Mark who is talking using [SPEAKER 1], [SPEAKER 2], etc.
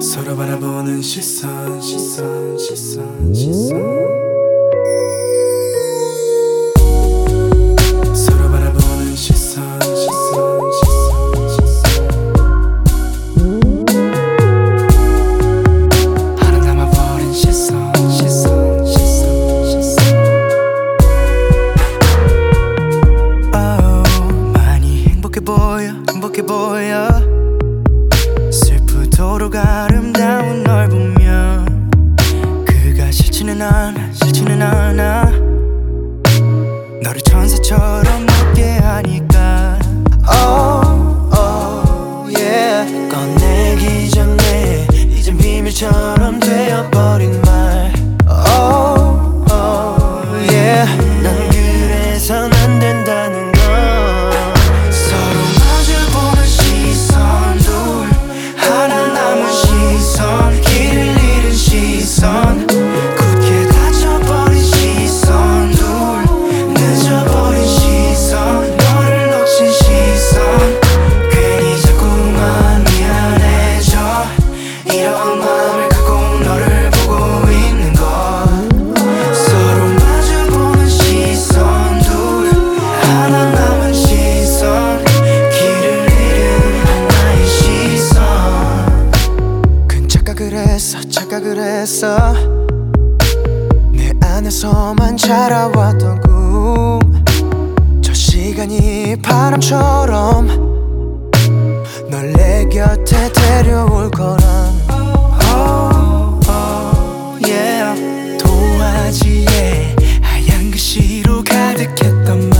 [SPEAKER 1] 서로 바라보는 시선 시선 시선 시선 했어? 내 안에서만 자라왔던 꿈 저 시간이 바람처럼 널 내 곁에 데려올 거란. Oh, oh, yeah. 도화지에 하얀 글씨로 가득했던